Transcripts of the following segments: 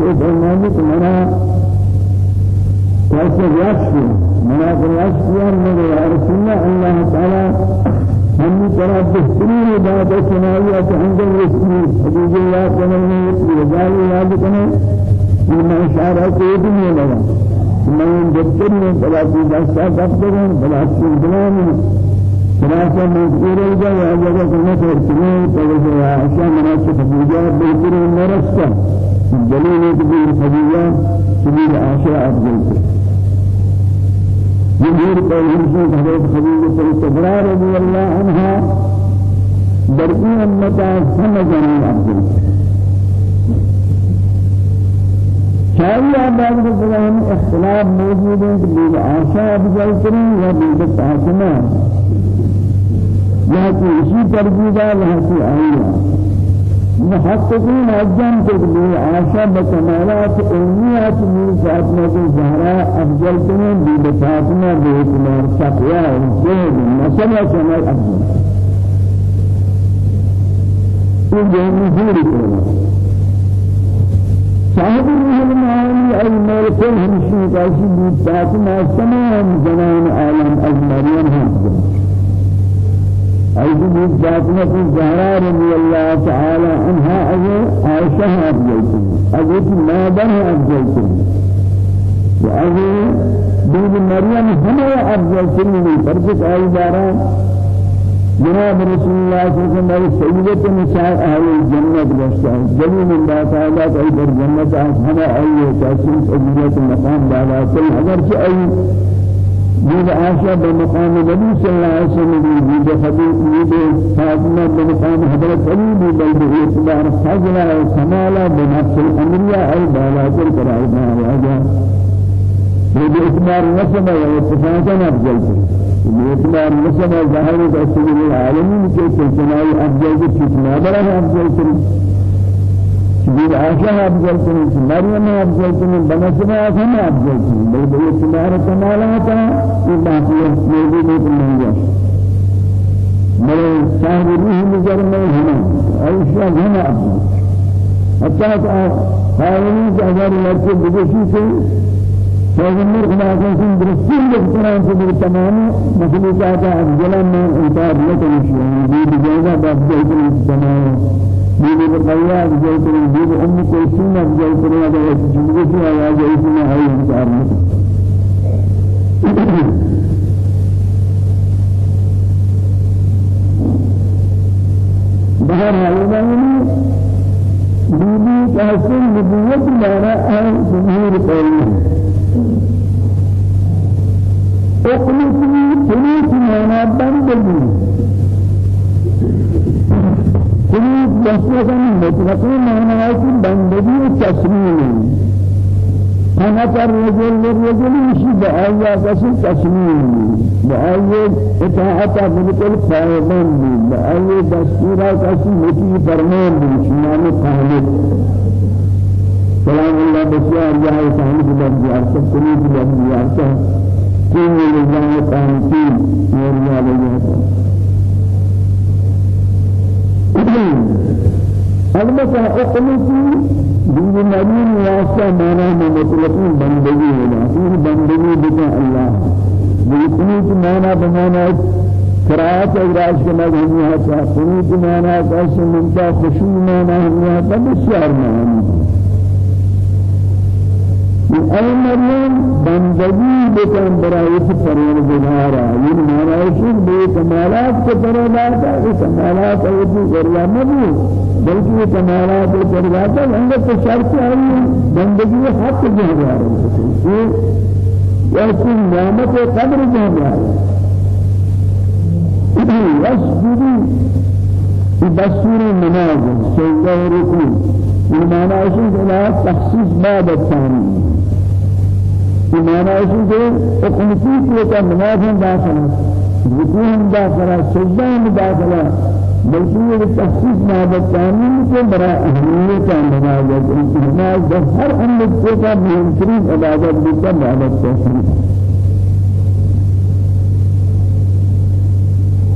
سے فرمانے کہ منا کیسے ریاض کیا منا ریاض کیا میرے یا رسول اللہ تعالی ہم طرح بہترین عبادت سنائی کہ اندر رسمی حدیث اللہ کرنے رجال یاد کرنے میں اشارہ کو نہیں لگا۔ میں دفتر میں بلا کی دستا دفتر میں بلا کی بلان خلاصة مذكور كنا ترتمي تقول يا عشان مناسب حجيجة بذكر المرسى الدليل كبير حجيجة كبير عشاء أفضل. جمهور قولهم شيخ حضرت خديجة الكبرى رضي الله عنها درقي أمتا سمجنا أفضل شاعری آباد کے بلان اختلاف موجود ہے کہ بیل آشا افضل کریں یا بیل تاکمہ لكن اسی ترجیدہ لہتی آئیہ محققین اجام تقبیر عاشا بکمالات علمیات میر فاطمہ کے زہرا فاطمہ بے اعتبار تقوی زہد مسئلہ شمال افضل. یہ جو مزوری کرنا صاحب المعانی ای ملکل ہمشی کاشی بی فاطمہ تمام زمان عالم مریم ہم أيضا فاطمة الزهراء رضي الله تعالى عنها أجل عائشة أفضلتني أجل مادة أفضلتني وأجل بيد مريم هم أفضلتني فرقت أي دارا جناب رسول الله صلى الله عليه وسلم سيدة نساء أهل الجنة بلشتها جليل الله تعالى أي در جنة أهل أي تأسيس أجلية المقام بعد كل هذا أي جيد عائشة بمقام النبي صلى الله عليه وسلم جيد خديج جيد فاطمة بمقام حضرت علي بل باعتبار فضل وكمال بنفس الأمرية أي بالاك الكرائم وجه باعتبار نسب واتفاقا أفضل باعتبار نسب ظاهر رسول العالمين كي تلتناي أفضل كتنا بلا أفضل عائشة أفضل كنين مريم أفضل كنين بنسبة هم أفضل كنين بل باعتبار كمالات باقي موجود من جاش بل صاحب روح نظر میں ہنا عائشہ هم أفضل حتى قائلين أجر لك بدشي سے پیغمبر خدا کے سن درستین کے طرح سے تمام مخلوقات افضل میں انتار نہ کرشی یہ جگہ باب تمام دین بقیا جل کریں دین ام کوسین جل کریں اگر جملے کی آواز ہے اس میں ہے انکار نہیں بہر حالانی بیبی تحسن نبوت مانا ہے جمہور قولی اقلتی تنیت مانا بندگی خروج مطلقاً مطلقاً ہے کہ بندگی تسلیم أنا كرجل للرجل يشي بآية كسر تسليم بآية إطاعة بالكل فائدان بي بآية دستورا كسر متي فرمان بي شمان قامت سلام الله بسيار جاء سامي بلد جارسة كل بلد جارسة كل نظام قامتين ورجال جارسة البته اقلتی دین نبی واسطه مانا مطلقی بندگی ہے این بندگی بتا اللہ بالکل مانا بمانا قرات اجراش مذہبی ہے قنوت مانا قسم منتا خشوع مانا ہے بسیار مانا أي مريم بندگی بکن برای پروردگارا یہ معنی بے کمالات کے پروردگار یہ کمالات ایسی ذریعہ نہیں بلکہ یہ کمالات کے پروردگار اندر تو شرط ہے بندگی حق جو ہے یہ ایسی نعمت قدر جو ہے يسجد بسور النماز سيدة ركوع المعنى إلى تخصيص باب الثاني بمعنى إيش حكمتي كي نماز داخل ركوع داخل سجدة داخل بلکہ یہ تخصیص نابت قانون کے برا اہمیت نماز ہے نماز ہر امت کو کا مہمترین عبادت بھی کا عبادت تخصیص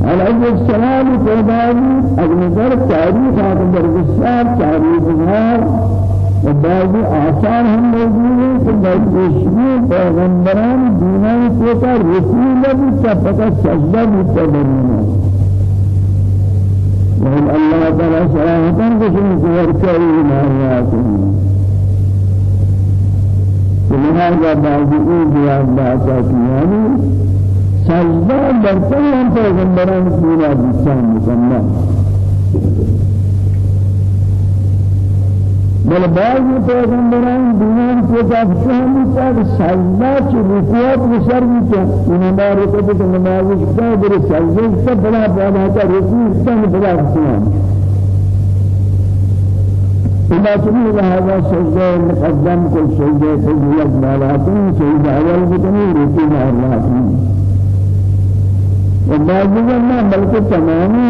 على أجل السلام فإذا أجل ذلك تاريخ هذا الرسال تاريخ النهار بعض آثار هم موجود ہیں کہ بلکہ پیغمبران دینان کو کا رسول بھی فقط سجدہ بھی وهم الله تعالى صراحة بشن وركعوا ما يأتون لهذا بعض پیغمبران بل بعض پیغمبران دنیا کو تفہم تک سجدہ چ رکوع بسر بھی انہاں رکوع کو نماز کا در سجدہ سے بڑا بڑا کا رکوع سے بڑا سلام إذا تريد هذا سجدة مقدم كل سجدة فضيلة مالاتين سجدة أول بتني ركوع الله وبعض ما بلکہ تمامی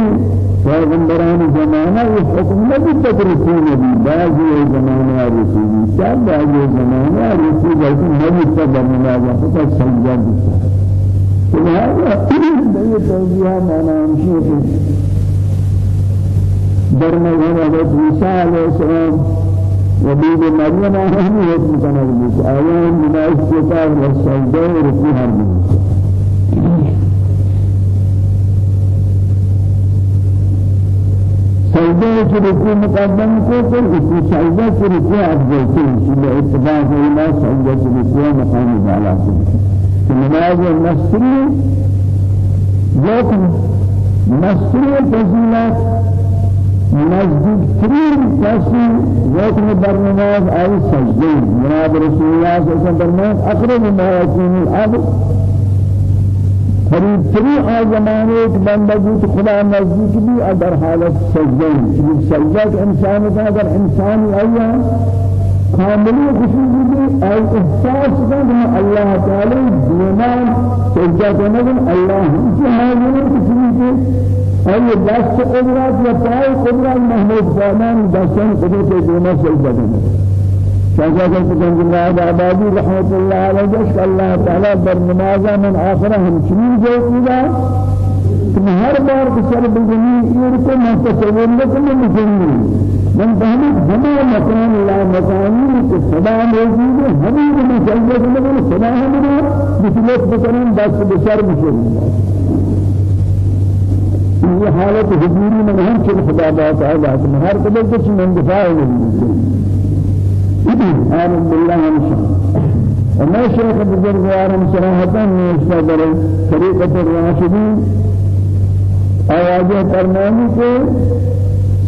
پیغمبران زمانہ حکم نبی تک رسول نبی. بعض یہ زمانہ رسول کیا بعض یہ زمانہ رسول بلکہ نبی تک بنایا فقط سجدہ دیتا لہذا یہ توجیہ مانا ہمشی ہے در مذہب حضرت عیسیٰ علیہ السلام وبيد مريم هم يتمكن من آيان من الكتاب والسجدة ورسول سجدہ کے رکوع مقدم کو تو اس سجدہ کے رکوع افضل ہے اس اتفاق علماء سجدہ کے رکوع مقام بالا ہے کہ نماز مصری حکم مصری فضیلت نزدیک ترین کسی حکم بر نماز آئی سجدہ جناب رسول اللہ صلی اللہ علیہ وسلم أقرب ما يكون قریب تری آزمانے ایک بندہ جو خدا نزدیک بھی اگر حالت سجدہ ہے سجدہ کہ انسان کا اگر انسان آیا کاملی خوشی بھی اور احساس کرنا اللہ تعالی دیمان سجدہ کرنا اللہ ہم سے حاضر کسی کے اور یہ دست قدرت یا پائے قدرت محمود فامان دستان قدرت دینا سجدہ کرنا شجاع سكن الله آبادی رحمت الله علیه جس الله در نماز من آخرہ ہم چنین جو کیا کہ ہر بار بسر یہ کو میں تصور لكم مجنی من جمع مکان لا مکانی کے صدا موجود میں جلد میں صدا ہمیں مثلت بکنن دست بسر بشر یہ حالت حضوری میں ہم چل خدا تعالی ہر قبل کچھ من دفاع آمن بالله ونشاء وما شيخ بزرگوار صراحة من صدر طريقة الراشدين. آواز فرمانی کے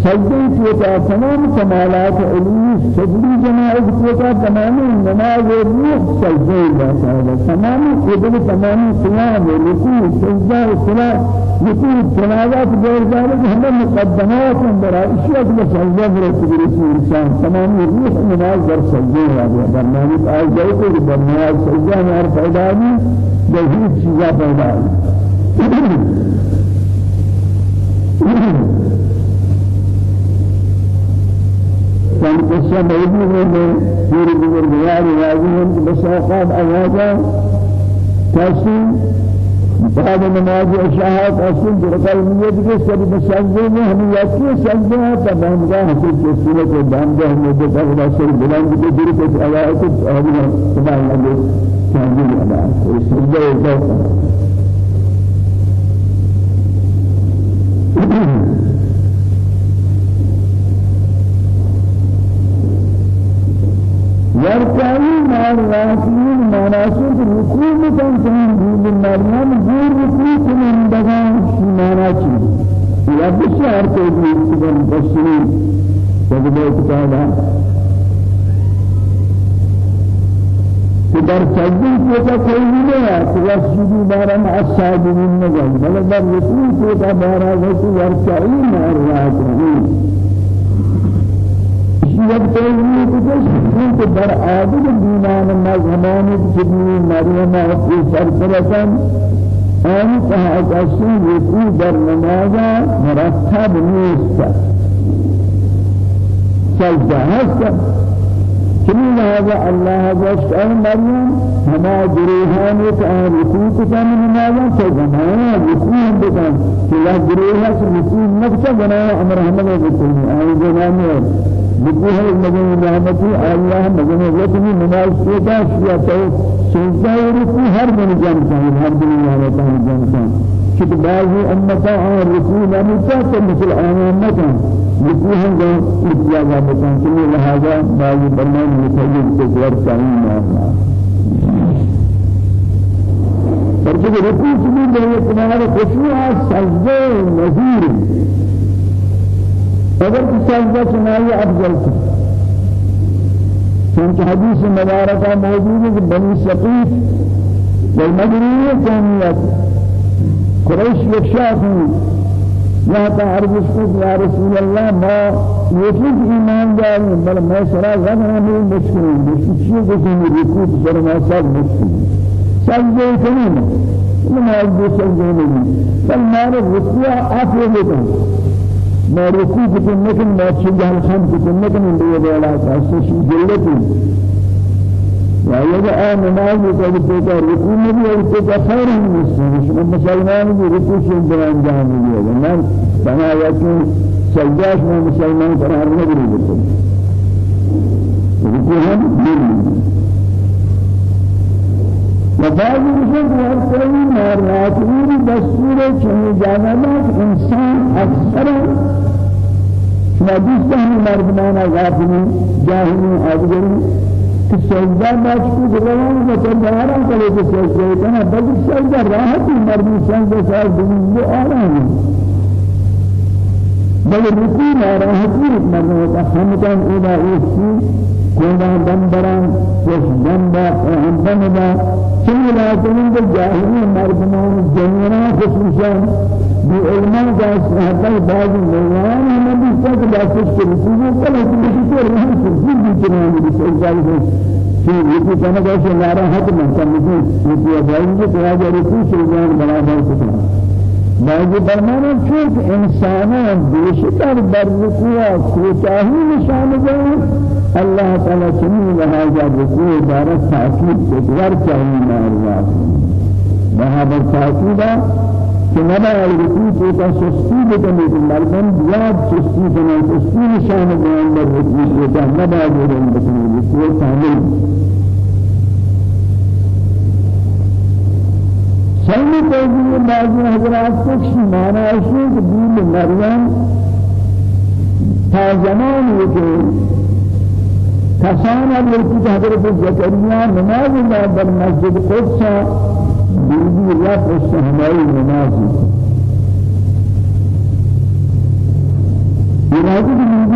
سجدے کی کا تمام کمالات علمی سجدی جماعت کی کا تمام نماز روح سجدے جاتا ہے تمام قدر تمام قیام رکوع سجدہ صلاة يكون تنازعات غير ذلك هم مقدمات من براء اشياء بسجدة مرتب رسول انسان تمام روح نماز در سجدة هذا برنامج آج جائے تو برنامج سجدة ہمارا پیدا نہیں پیدا كان قصة موجود ہے پوری بزرگوار راضی ہیں کہ بس اوقات آوازہ کیسی بعد نماز عشاء قسم درقل نیت کے سب مسجد میں ہم یکی سجدہ ہے تب ہم کا حسن کے سورت کو دام دے ہم نے بڑا سر بلند کے دل کو آیا تو ہم خدا اللہ چاہیے ادا اور سجدہ ہے مع الراكعين مناسب ركوع مكان دين مريم غير ركوع من دغان مناسب يا بشار تجيب سبحان بشرين تجيب تعالى. در سجدی کو کا کوئی نہیں ہے کہ سجدی بارہ مع الساجدین نہ جائے بلکہ در رکوع کو کا بارہ ہے کہ ورکعین مع الراكعين یک تیزی کچھ کہ در عادل دینان مذہبان جبنی مریم اپنی سرپرسن آن کہا کسی یکو در نمازا مرتب نیست سجدہ ہستا چنین هذا الله جشت أي مريم هما جريهان يتعان ركوع كتان نمازا فزمان ركوع بكان كلا جريها سمسي نفسه بنا أمر همه بكل أي جنامه بكل المجنون رحمتي الله مجنون لكني نماز كذا شيء تو وركوع هر من جانتا هر من جانتا جانتا شد بعض أمتا عن ركوع لم تأت مثل أمتا ركوع هم جو ركوع بكان كل هذا بعض برنامج مسجد تجار كائن ما فرجع ركوع سبيل الله تمہارا خشوع سجدة نذير اگر سجدہ سنائی أفضل. تھی چونکہ حدیث مبارکہ موجود ہے کہ بنی سقیف والمدنیہ کانیت قریش یکشاخی یہاں تا عرض کو یا رسول اللہ ما یکیت ایمان داری بل میں سرا غم ہمیں مشکل ہے مشکل چیئے کہ تمہیں رکوت سر ما سب مشکل سجدے کنی نماز دو سجدے نہیں بل مارے رکوع آفے لیتا ما ركوع كتن لكن ما تشجع الخم كتن لكن من دي ولا تأسس جلتي وإذا آن نماز يقول تيجا ركوع نبي أو تيجا خير من السنة شو مسلمان يجي ركوع شيء بيان جان يجي ما بنا يكون سجاش ما مسلمان قرار نبي يجي ركوع هم دين وبعض الشيء يقول ما راتبي دستور چنی جانبات انسان اکثر حدیث ہم مردمان غافلی جاہلی آدگری کہ سجدہ مشکو دلوان و تندارا کرے کہ سجدہ کنا بلکہ سجدہ راحتی مردی سجدہ سار دنیا آرام. بل رکوع راحتی مردی ہم کان اولا ایسی كونا دمبران وش دمبا وهم دمبا كل لازمين بالجاهلين مردمان جنينا خصوصا بعلمان جاس حتى بعض النوان هم بيسات باسش كرسيجو كلا كل شيء رهم كرسي بيتنا بيسات جالس في يكي كنا جالس نارا ما كان يكي يكي أجاين جو كنا جالس شيئان بنا بنا باقی برمانا چونک انسانان بیشتر بر رکوع کوتاهی نشان دیں اللہ تعالی چنین لہذا رکوع دارت تأکید تکرار چاہیے مارواز بہادر تاکیدہ کہ نبا رکوع کوتا سستی بکنے کہ مردم بیاد سستی بنا سستی نشان دیں در رکوع کوتا نبا دورن بکنے رکوع کامل. سلمی توجیه بعضی حضرات کش مانا ہے کہ دین مریم تا زمانی کہ کسان اللہ حضرت زکریا نماز در مسجد قدس بیبی رب استحمائی نمازی. جنازه بیبی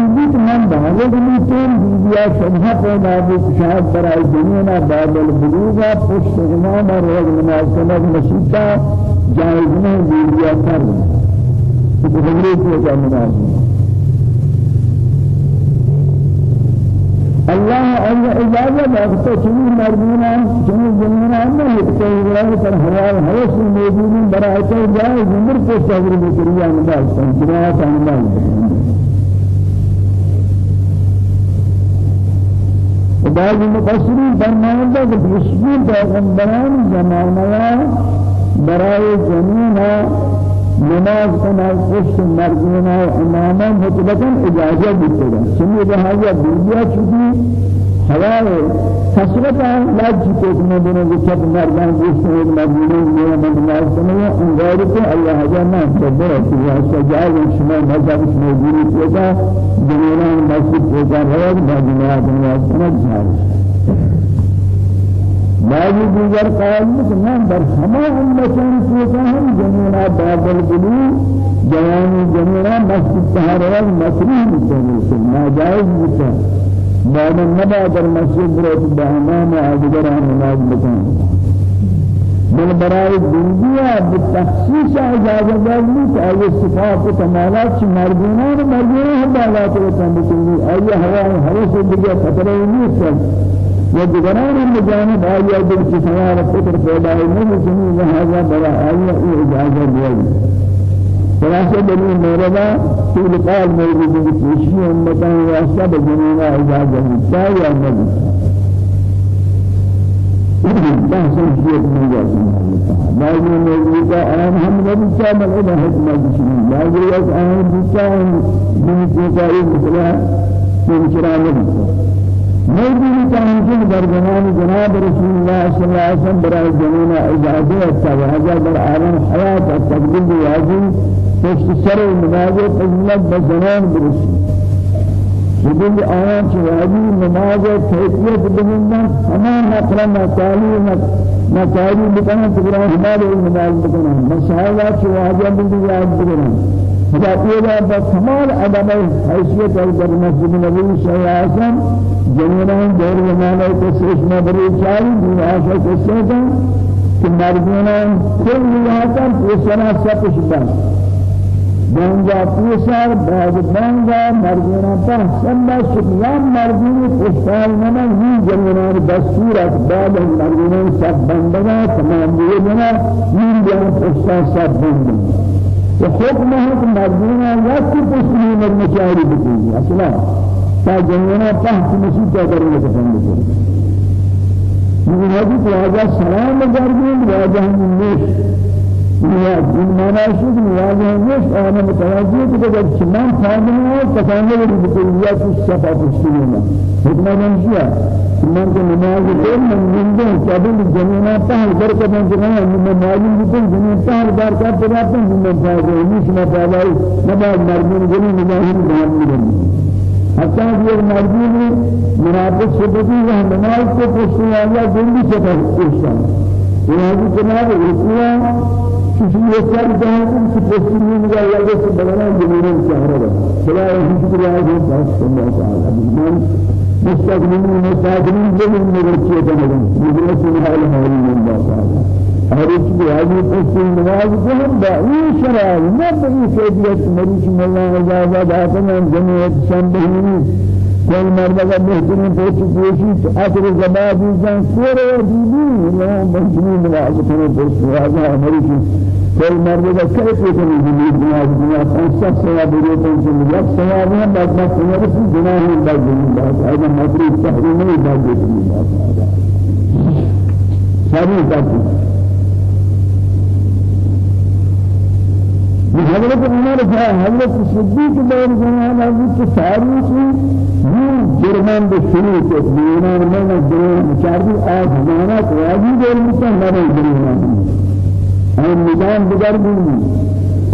تمام بحاله کنید بیبیا شبها پیدا بود شاید برای دنیا بعد البلوغ پشت امام اور نماز کنند مسجد جایز نہیں بیبیا کر تو خبری کو نماز. الله أن إجابة وقت شنو مرمونا شنو جنونا أما يكتب الله پر حوال حوس موجودين برائته جائز عمر کو صبر بکریا نماز جنات نماز. بعض مفسرین فرمایند که بشری پیغمبران زمانه برای جنینا نماز کنال پشت مردینا و اماما مطلقا اجازه بیتگا چنی لحاظا بیدیا چودی حوال کسرت لاج کو میں دونوں کے سب مردان جس سے مدینے میں نماز سنے انگار کو اللہ جانا بڑے کہ سجاد شما مذہب میں دینی کیا دنیا مسجد کو کر ہے مدینہ نماز سنے جائے بعضی دیگر قائل در ہما امتوں کو ہم جنینا بعد البلو جوانی جنینا مسجد تہارا مکروہ مستقبل ناجائز مستقبل بعد النبا در مسجد روت بهمان آدگران نماز بکن. بل برای دنیا بالتخصیص اجازه دادی که ای صفات و کمالات چه مردمان و مردمان هم بالات رو تن بکنی؟ ای هوا حوث دیگه خطره نیست؟ و دیگران هم جانب آیا دل کی سوار فکر پیدا نمیکنی؟ لہذا برای آیا اجازه دادی خلاصة بني موردا طول قال موجود في كوشي أمتان واسطة بجنينا إجازة التا يا نبي بحث من جاسم بعض من آن هم نبي كامل إلى حكمة بشيء بعض آن بيتان من تقارير مثلا من شرائع موجود تانجين در زمان جناب رسول الله صلى الله عليه وسلم برای جنون اجازه التواجه در عالم حیات التقدیم واجی پشت سر نماز فضلت بزنان برسی بدل آیان شواجی نماز کیفیت بگندن ہمان نقل نتالی نتالی بکنن تقرآن ہمارے نماز بکنن مسائلات شواجہ بدل یاد بکنن خدا پیدا بکمال ادب حیثیت در مسجد نبی صلی اللہ علیہ وسلم جنران دور زمانه کسیش نبری چاری دین آشا کسیتا که مردمان کل ملاتا پیسنا سپش بند بانجا پیسر بعد بانجا مردمان پحسن باشد یا مردمان پشتال نما هی جنران دستورت بعد مردمان سب بندگا تمام دیگنا این بیان پشتال سب بندگا حکم ہے کہ مردمان یا کی پشتنی مرمچاری بکنی أصلا تا جنگنا تحت مسیح کا کرنے کا پسند کرتے یہ ہے کہ واجہ سلام گردین واجہ نیش. نیاز این معنی شد نیاز نیست آن متوجه که اگر چمان خادم ہے تکامل بکلیات صفا پشتینا حکمت انشیا من که نماز دل من منده کابل جنینا پهل برکت جنینا من معلوم بکن جنینا پهل برکت بداتن من فاضل نیش مطالعه نماز مرمون جنینا نماز مرمون حتى یہ مرضی منافق شدتی ہے نماز کو پوچھنے والا جلدی سے پوچھتا ہے یہ جناب رسول کسی یہ سر جہاں سے پوچھنے والا یا جس بڑا جنوں چاہ رہا ہے خدا رحمت اللہ علیہ وسلم تعالی مستقبلين مستقبلين جميع مرچے بنیں مجلس الحال ہے اللہ تعالی هر چیز هذه قصة نماز كهم بأي شرع ما بأي كيفية مريش من الله وجازة آتنا جميع سنبهني كل مرد کا بہترین پوچھ پوچھی آخر زبادی جان سورے دیدی. لا بہترین نماز کرنے پوچھ راجا ہماری كل مرد کا کیسے کرنے دی نماز دنیا پانچ سوا بری تو سے یک سوا میں بعد میں سنر سے گناہ ہے بعد میں بعد اگر مطلب تحریم نہیں بعد میں ساری بات حضرت عمر تھا حضرت صدیق دور زمان حضرت ساری کی یہ جرمان به شروع کے دیوان میں نہ جرمان چاردی آج زمانہ کو آجی دور میں نہ جرمان ہم نظام بگڑ گئی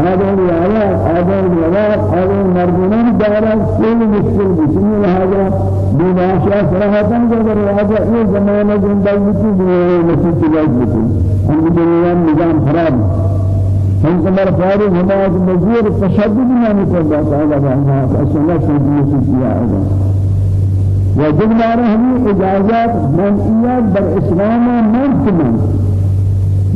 آدم والا آدم والا آدم مردمان دارا کوئی مشکل نہیں لہذا بناشا صراحتاً اگر راجا یہ زمانہ زندگی کی دنیا میں نصیب کی ہم دنیا نظام خراب هم کمر فارغ نماز مزور تشدد نمی کرد تعالی بنا أصلا شدید کیا ہے وجب ہمیں اجازت منعیت در إسلام منتمن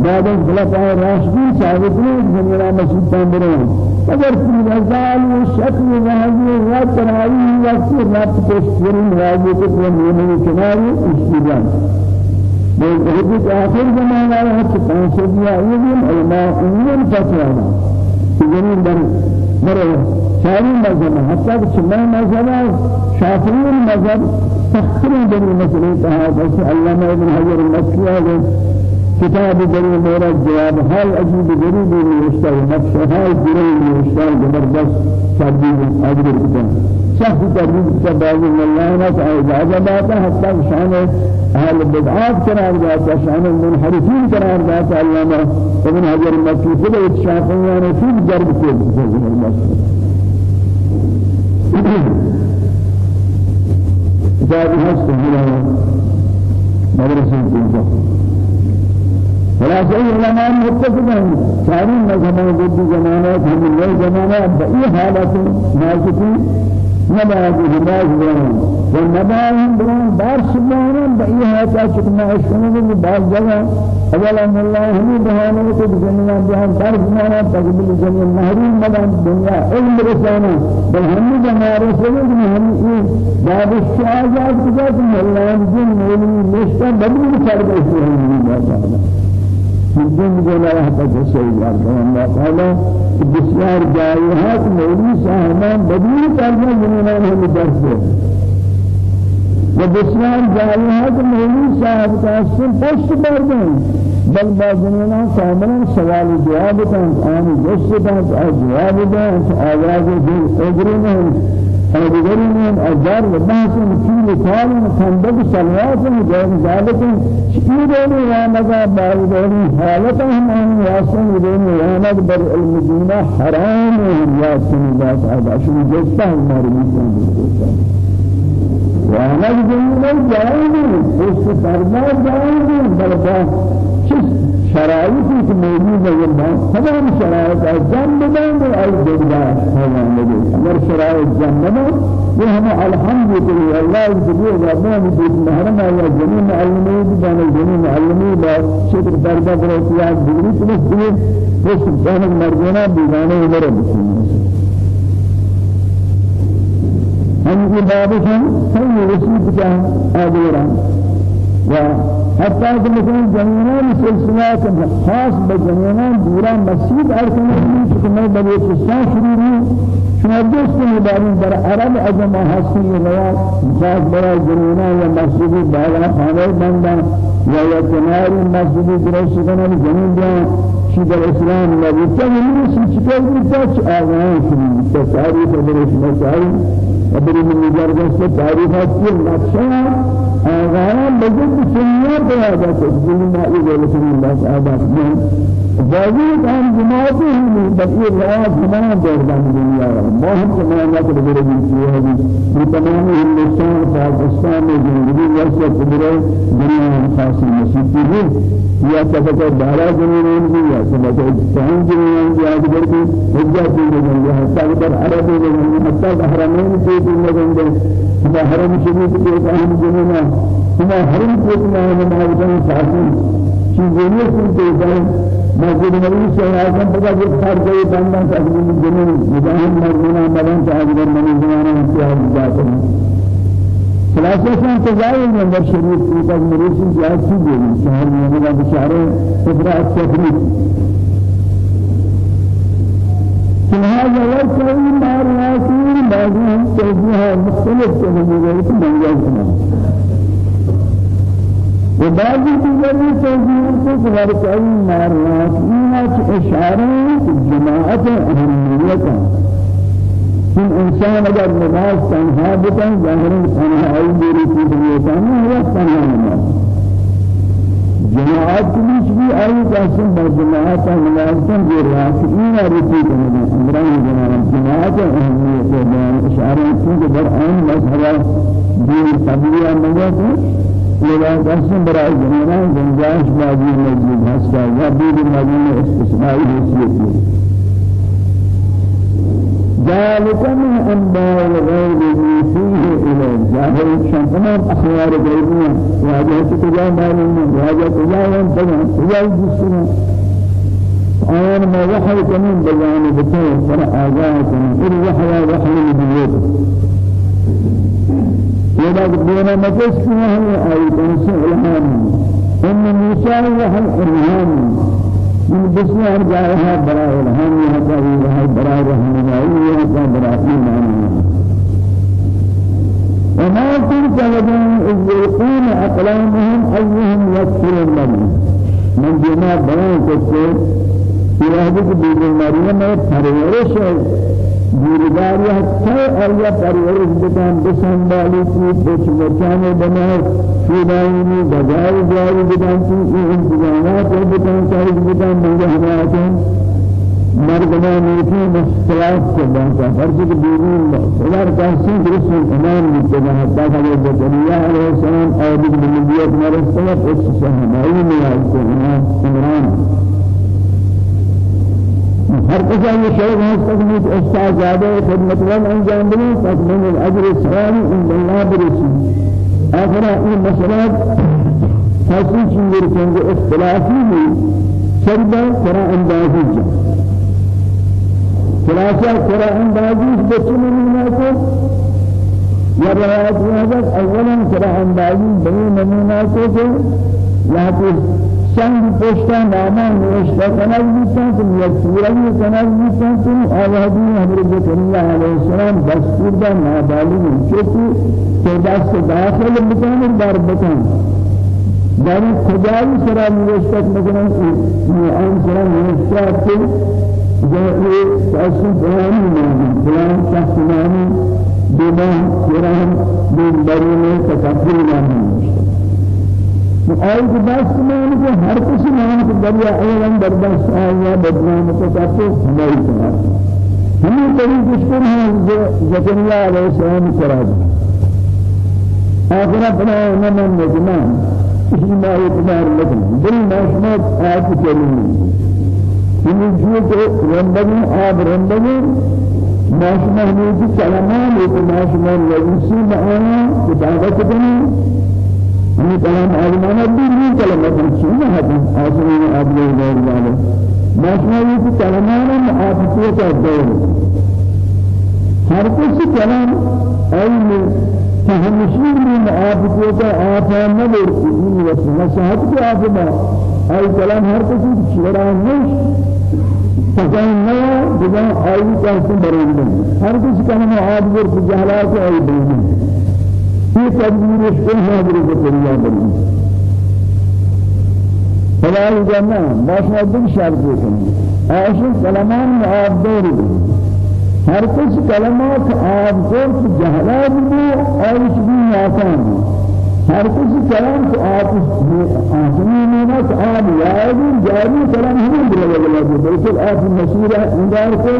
بعد از خلفاء راشدین ثابت نہیں جنرا مسجد تندرون اگر کوئی رضال و شک و واجی و تراوی وقت پشتین واجی کو نہیں کناری اشتباه بل آخر زمان آیا کہ پانچ سو دیا علم علماء عموم فتوا زمین در مرے شاری مذہب حتی کہ چمہ مذہب شافعی مذہب تخرین در مسئلے کہا بس علامہ ابن حجر المکی ہے كتاب دليل مورا جواب حال عجيب غريب يشتغل نفس حال غريب يشتغل زبردست تربيب أجر الكتاب شخص تربيب كتاب بعض الله ناس إجازة باتا حتى شان أهل البدعات قرار جاتا شان المنحرفين قرار جاتا علامة ابن حجر المكي خود اتشافيان في جرب كل كتاب هست هنا مدرسة متفقين ساری مذهبوں کو زمانہ ہم نئے زمانہ بئی حالت نازکی نباہ ہدایت بیان و نباہ بیان بار سبحان بئی حالت چکنا اشکنے کی بعض جگہ اولا اللہ ہمیں بہانے کو دنیا بیان بار زمانہ تقبل جميع محروم مدان دنیا علم رسانا بل ہمارے سبب میں ہم یہ باب جاتے ہیں اللہ جن علم نشتا بدل کر دے ہیں مدين جل وعلا تسوي الله تعالى بسيار جايات مولي ساهمان بدون ترجمة جنونا هم درس و بسیار جایی ہے کہ مولوی صاحب کا سن پشت بر دیں بل بعضنا کاملا سوال جواب کن آن جس کن جواب دیں آواز دل اجرین فدرين أجار وبحث كل قال خندق سلوات غير ذلك شيرين وأنا بعدين حالتهم أن ياسن يدين وأنا بر المدينة حرام ياسن ذات شو جسته مرمي وأنا جنين جاهين اس فرمان جاهين بلکہ شرائط کی موجود ہے یہ تمام شرائط جم بدن اور جدا ہے اگر شرائط جم بدن یہ ہم الحمد للہ اللہ جل وعلا نے محرم ہے جميع معلمین بان جميع معلمین با شکر درجہ پر احتیاج دیگری تو اس اس جان مرجنا بیگانے عمر ہم یہ باب ہیں ہم رسول کا آدھوران وحتى کہ مثلا جنینان سلسلات خاص بجنینان دورا مسجد کہ میں بلوچستان شروع شما دوست مبارک در عرب اجماع حسی روا خاص برای جنینان یا مسجد بالا خانه بندن یا یا کنار مسجد درست کنن جنین بیان شی در اسلام نبی چه میرسی چطور بیتا چه آغان شدی تاریخ درش مسائل و بری من نجار هستی؟ آغانا بجد سنیا پیدا کرد ما یہ رسول اللہ صحابہ بازی کام جماعت ہی بقی رواج ہمارا دردان دنیا ہے۔ بہت سمانا کر بڑے دی ہے یہ تمام ہندوستان پاکستان میں زندگی ویسے قدرے دنیا خاصی مسیحی ہے یا تفکر دارا زمین بھی یا سبب جہان زمین بھی آج بڑھ بھی حجت بھی لگیں ہے۔ حتی عربی لگیں حتی حرمین سے بھی لگیں گے حرم شریف کے اہم زمینہ ہم حرم کو میں نمازن ساتھی چیزیں سنتے ہیں مسجد نبی سے اعظم پتہ کہ ہر کوئی بندہ تقدیم جنوں مجاہد مرنا مرن چاہیے من زمانہ امتیاز جاتے ہیں خلاصہ سے انتظار میں اندر شریف کی تک مریض کی آج کی گئی شہر میں میرا بشارے افراد تفریق لهذا يرجع مع الرسول بعضهم توجيه مختلف تنبيه من جهة وبعضی دیگری توجیه کو ورکعی مارنات اینات اشاره جماعت اهمیت این انسان اگر نماز تنها بکن ظاهرا تنهایی میری کی دنیا ہے تنها نماز جماعت بیچ بھی آئی قسم بر جماعت کن جو راکعین رسی امران جماعت جماعت اهمیت بیان ولا قسم برای زمانه گنجائش بازی موجود هست. یا بید مدین استثنائی حیثیت ذلك من أنباء الغيب فيه إلى ظاهر تمام أخبار غيبية وهذا تجاه معلوم وهذا تجاه ينتظر تجاه جسنا آيان ما وحي كمين بجانب تيه فرع آجاه كمين إذ وحي وحي من بدون مجلس كنا هي آية نسي إلهام. إن موسى وحي إلهام من بسنا جاءها براء إلهام يهتا إلهي براء رحمة يهتا براء إيمان وما كنت لديهم إذ يلقون أقلامهم أيهم يكفر النبي من جماع بيان كتير في هذه البيت مريم فرورش دیرداری حتی آیا پرورش بکن بسنبالی کی بچ بچانے بنا شیدائنی بجائے جاری بکن کی این انتظامات بکن چاہیز بکن منگا حمایتیں مردمان نیتی مشکلات سے بہتا۔ ہر چیز بیرون اگر کسی درست امام مجتمع حتی کہ زکریا علیہ السلام دیگر ملیت مرسلت اس سے میں آئی سے عمران۔ ہر کسی یہ شعر ہے تکمیل استاد زیادہ خدمت وال انجام دیں تکمیل الاجر السلام ان الله برسول آخر این مسئلات خاصی چیزی که اختلافی می شربا کرا اندازی جا. خلاصہ کرا اندازی بچے نمونہ کو یا روایت میں اولا کرا اندازی بنی نمونہ کو کہ یہاں چند پشتا نامان نوشتا کنال بیتن کن یک سورگی کنال بیتن کن آوازی حضرت زکریا علیہ السلام دستور دا نابالی چوکی کہ دست داخل بکن بار بکن. در کجایی سرا نوشتا مثلا آن سرا نوشتا کہ جائے تأسیب فلانی نامی فلان شخص نامی دیمان سران دین بری میں تکفر نامی نوشتا آئی کے دست میں ان ہر کسی نام کو دریا ایوان برداشت آیا بدنام کو کہتے نہیں کرا۔ ہمیں کبھی دشمن ہیں زکریا علیہ السلام کرا دیا آخر اپنا نمن نجمان اسی ما اعتبار لکن دل ماشمات آت کریں ہمیں جو کہ رندگی آب رندگی ماشمہ ہمیں کی کلمان ایک ماشمہ لگیسی معانا کتابت کریں۔ یہ کلام آزمانہ بھی کلام ہے ہے آسمان آدمی غیر والے ماشنا یہ کہ کلمان محافظہ کا دور ہر کسی کلام علم تهمشیر من محافظہ کا نہ دور این وقت نصحت کے آفما ای کلام ہر کسی شیران نہیں۔ فکان نیا جدا آئی کا سن ہر کسی کلام آدمی کو جہلات آئی بریندن في تدبير الشيء حاضر زكريا بني. فلا الجنة باش ندم شرط كني عاشق كلمان معاب دوري ہر کچھ کلمات آپ کو جہلات بھی اور اس بھی آسان ہر کچھ کلام کو آپ آسانی میں نہ آپ یاد جاری کلام ہمیں بلا بلا بالکل آپ مشورہ اندار کو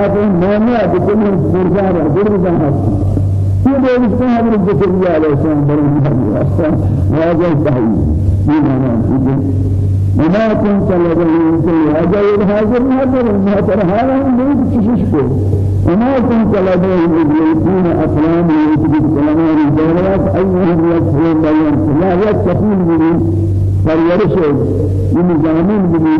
آپ مومن بکل درزان ہستی في ذلك حضرت زكريا عليه السلام برمي أصلا هذا التحيي في معنى وما كنت لديهم في هذا الحاضر هذا ما ترى هذا من تششكو وما كنت لديهم إذ يكون أقلام يتبت كلمان الجوارات أيهم يكفرون بيان لا يكفون به پرورش من زمین بھی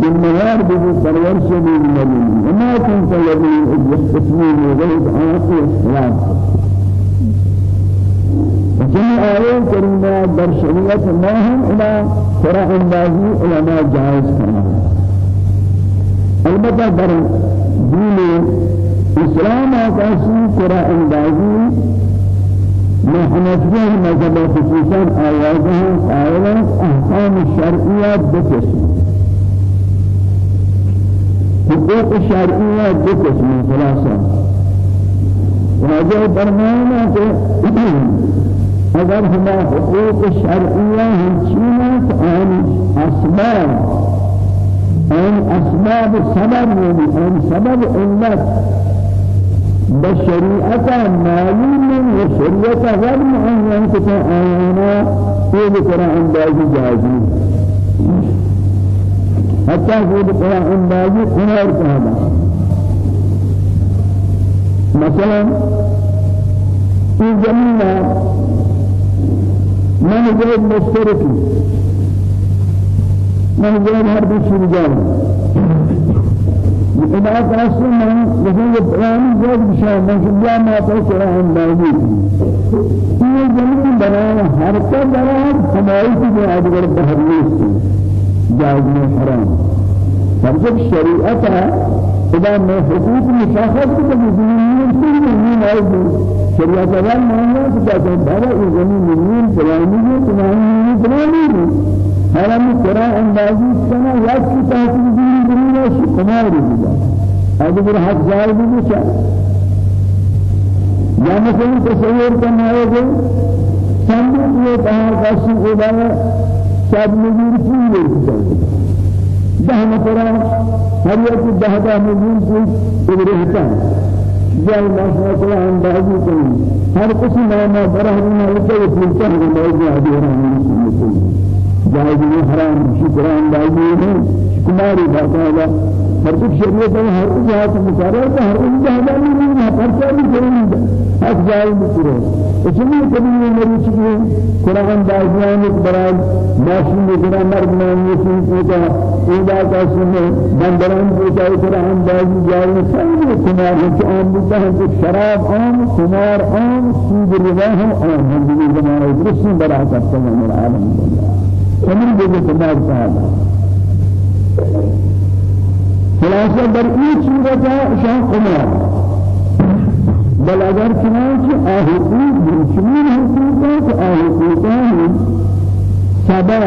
بالموار بھی پرورش بھی من وما كنت لديهم إذ يستثمون وغير آخر السلام جميع آيات كريمة در شريعة ما إلى قراء اندازي علماء جائز كما البته در دين اسلام آقاسی قراء اندازي محنفية مذهب خصوصا آياتها قائلا أحكام الشرعية بقسم حقوق الشرعية بقسم خلاصة وهذا برمانا اگر ہما حقوق شرعیہ ہنچینت آن اسباب آن اسباب سبب نہیں آن سبب علت بشریعت معلوم و شریعت غیر معین کتا آیانا یہ بکرہ اندازی جازی حتی کہ بکرہ اندازی کنار کہا مثلا في زمینہ من جاي مشتركي من جاي هر بشر جاي إذا من لكن القرآن جاي بشار. من شجاع ما تقرأ عن باقي في جميع بنانا هر کا بنانا ہماری کی ادگر بہرلیس جائز میں حرام پر جب شریعت إذا ما حقوق مشاخص كتبين كل من موجود شريعة الله ما هو كذا بابا إذن من فلاني فلاني فلاني هذا من قراءة أندازي سنة ياك كتاب الدين بنينا شو كمال بيجا هذا بره حق جاي بيجا یا مثلا تصور کرنا ہے کہ سندھ یہ کہا کاشی خدا سب مجور پور لے ده نفران هر یک ده ده مليون پول جای ماشاء الله اندازی کنی هر کسی نام برای ما لکه پولتا ہے موضوع ادیران جای دیگه حرام شکران اندازی نہیں کماری باقاعدہ ہر کچھ شریعت ہے ہر کچھ سے مقرر ہے ہر کچھ جہاں نہیں ہے چیز بھی کریں حق جائے بھی اس لیے کبھی یہ میری چیزیں قرآن دائیان ایک برائے ماشین میں قرآن مرد میں یہ چیز کا ایدا کا سنے بندران کو چاہے قرآن دائیان جائے سب کمار ہے کہ عام بودتا ہے کہ شراب عام کمار عام سود ربا ہم عام ہم بھی زمانہ درست برا کرتے ہیں میرا عالم اللہ فمن بيجي تباب هذا خلاصة در این صورت شان قمار بل اگر چنانچه آهوتی بلچنین حقوقات آهوتان سبب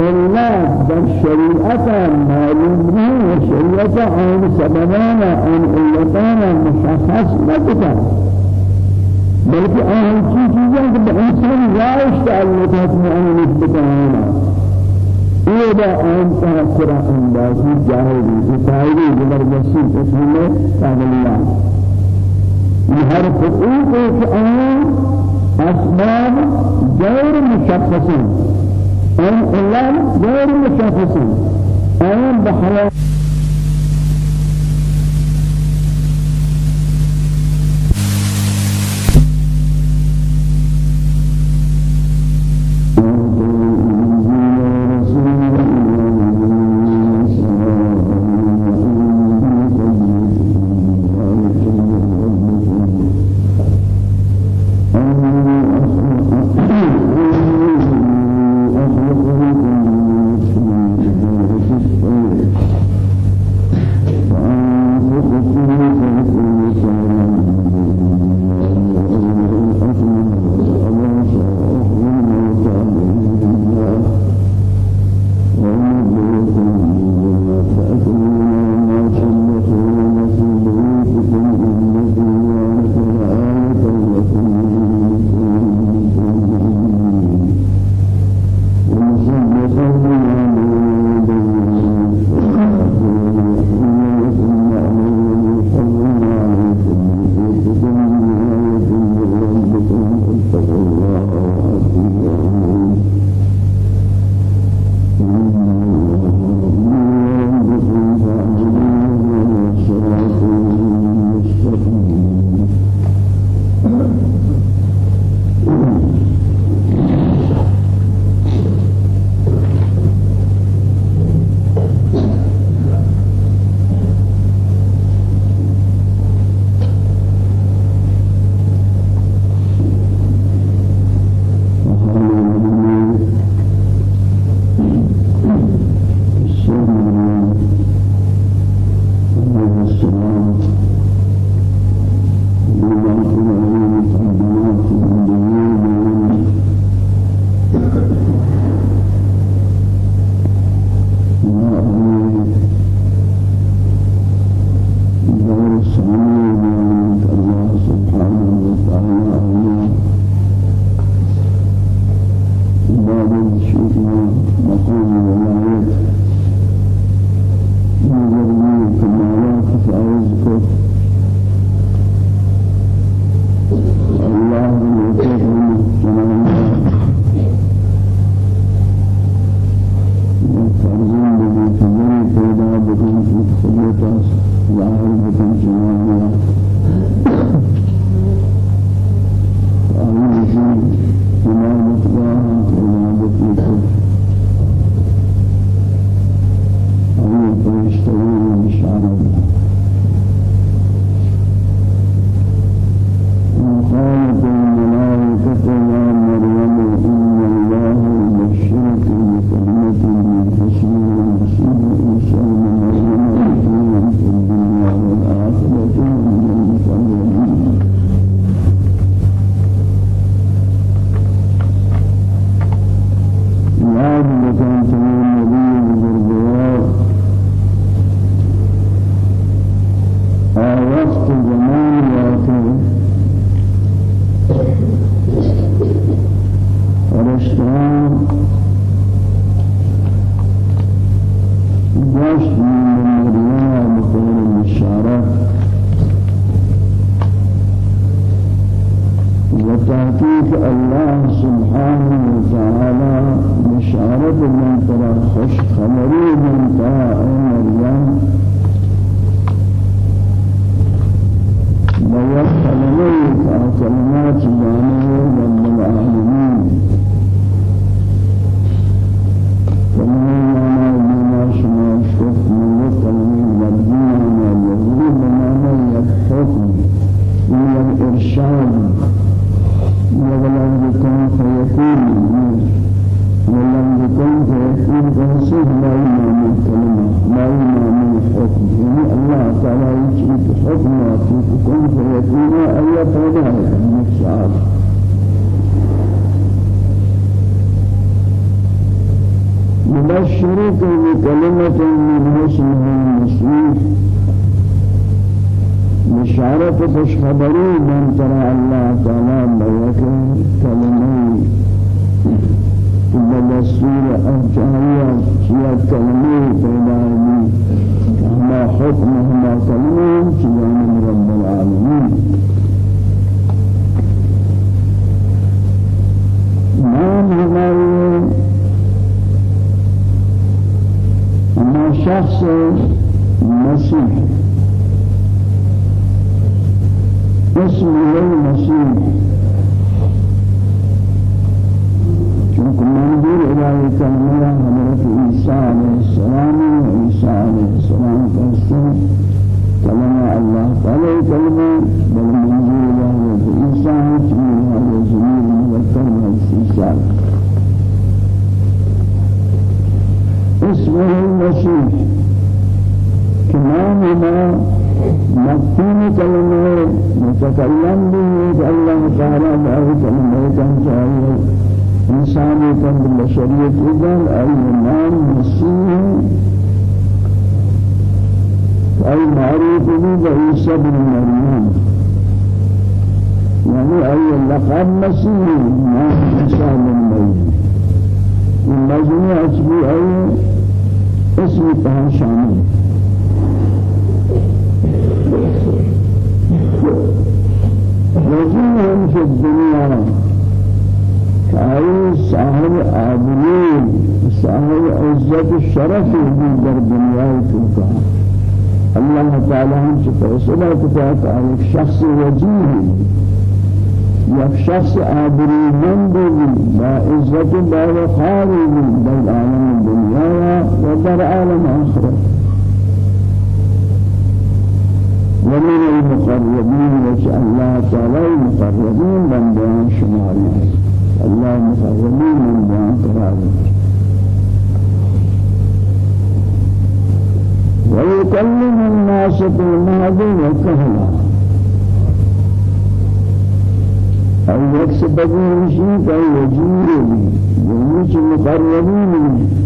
إلا در شریعت معلوم نہیں و شریعت آن سببان آن علتان مشخص نکتا بلکہ آن چی چیزیں کہ بإنسان رائش تعلقات میں آن نسبت آنا إذا أنت قرآن اندازی جاهلی بسائری زبردستی اسم تعملیات هر حقوق آن أسباب غير مشخصين أن الله غير مشخصين أن بحياة ولم يكن بكلمة من اسمه المسيح بشارة خوشخبری معروف به عيسى بن مريم يعني أي لقب مسيح ما عيسى بن مريم المجموعة اسمه أي؟ اسم تها شامل. في الدنيا أي صاحب آبرين صاحب عزت الشرف في در دنيا توقع الله تعالى هم فیصلہ کتاب على شخص وجيه. یک شخص آبرين من بھی با عزت با وقار در عالم الدنيا و عالم آخرت. ومن المقربين وجه الله تعالى المقربين من بيان شمالين الله مقربين من بيان قرار ويكلم الناس بالمهدي والكهنة. أو يكسب شيء كي يجير به مقربين.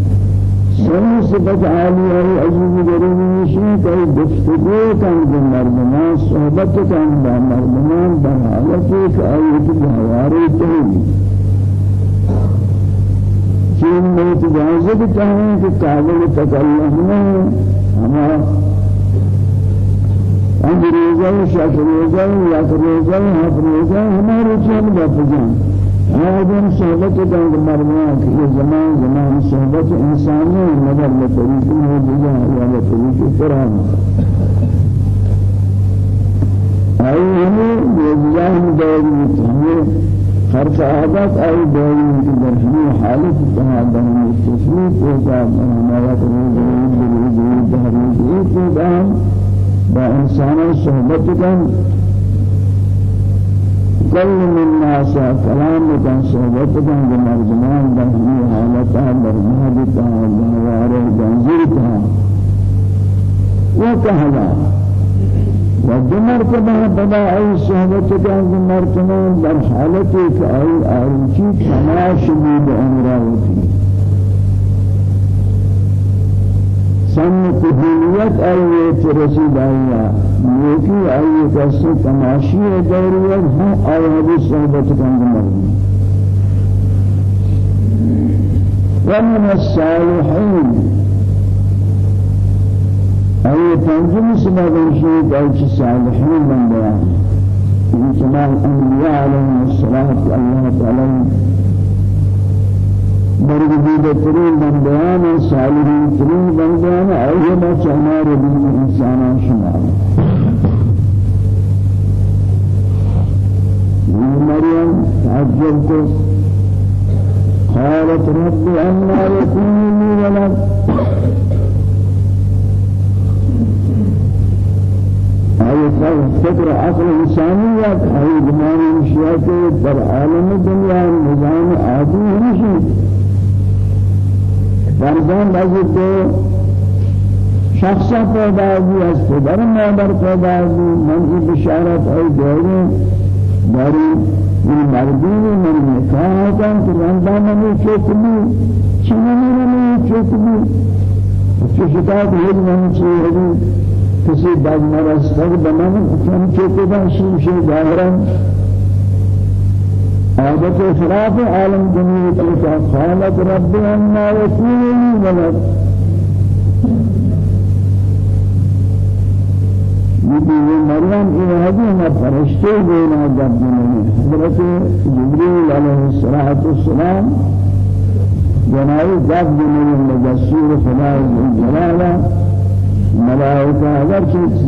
سنی صفت عالیہ عزیز گریمی شیئی کئی گفتگو کن دن مردمان صحبت کن با مردمان بر حالت ایک آیت بہواری تہی چین میں تجازت چاہیں کہ قابل تکلم میں ہما انگریزہ شکریزہ یکریزہ حفریزہ ہمارے چین بپجان آدم صحبت دنگ مرمان کہ یہ زمان زمان صحبت انسانی مدر لطریق موجودہ یا لطریق قرآن آئی ہمیں موجودہ دوری ہمیں خرچ عادت آئی دوری کی در ہمیں حالت تہا دہنی تشریف ہوگا ہمارا تنظیم بروزی دہریز ایک ہوگا با انسان صحبت دنگ كل من الناس كلام كان صحبت كان بمرجمان بهي حالتها برمهدتها وموارد جنزيرتها وكهلا ودمر كما بدا أي صحبت كان بمرجمان در حالتك أي آرشي تماش بيد أمراوتي سن کهولیت آئیے ترسید آئیا نیکی آئیے کسی تماشی دوریت ہم آئیے صحبت کند مرمی ومن الصالحين أي تنجم سبب الشيء أي الصالحين من بيان. من جماع الأنبياء عليهم الصلاة الله تعالى بيد ترين بنديان صالحين ترين بنديان أيها شمار بين إنسان شمار. مريم تعجبت قالت رب أنا يكون لي ولد. آیا سر فکر عقل انسانیت آیا گمان انشیات در عالم دنیا نظام عادی نیشی فرزند از تو شخصا پیدا بی از پدر مادر پیدا بی من بشارت ای دیگه داری این مردی من نکاح کن تو رنده منی چوک بی چی منی منی چوک بی چه شکایت هیچ منی چی هیچ کسی بعد مرستر بنام چون چوک بن شیشه ظاهرا عادت خلاف عالم دنیا تلك قالت رب يكون لي ولد. یہ مریم الہی نہ فرشتے دینا جب نے حضرت جبریل علیہ السلام جنائی جب نے مجسور خدا جلالا ملائکہ اگر چیز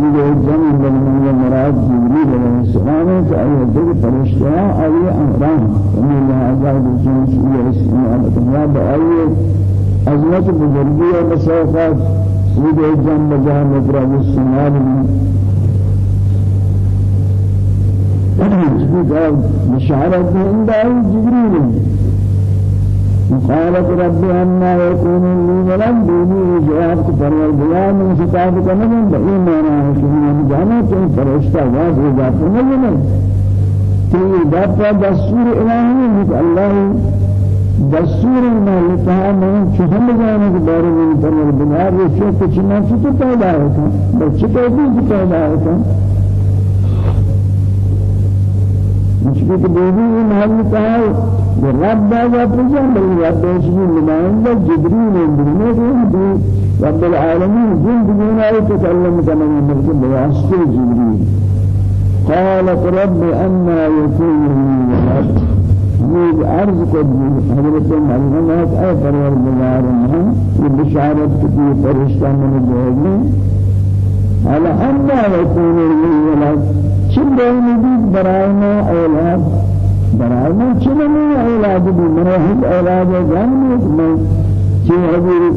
جن من مراد جبریل علیہ السلام ہے کہ ایہ دل فرشتہ ایہ امران ہمیں لہذا جن یہ اسم اللہ بأي عظمت بزرگی و مسافات سید جن بجان مفرد السمال بشارة عند جبريل قالت رب أما يكون لي ولد دوني جواب پروردگار من خطاب کرنے میں بہی مانا ہے کہ جانا کہ فرشتہ واضح ذات نہیں ہے کہ یہ ذات دستور الہی ہے کہ اللہ دستور مالکہ میں چہم جانے کے بارے میں پروردگار یہ نہ کچھ پیدا ہوتا؟ بچے کو بھی پیدا ہوتا؟ مشکل بیبی این حال کہا رب دادا پرجان بل رب اسمی نمائندہ جبریل اندرنے دیں رب العالمین جن بجن آئی تکلم کنن ملک بواسطه جبریل قالت رب يكون لي ولد یہ عرض کو حضرت مریم اے پروردگار ہم یہ بشارت کی فرشتہ من جو ہے على أن يكون لي ولد چن بینید برای ما أولاد برای ما چن می أولاد بی من أولاد جان من چه حضور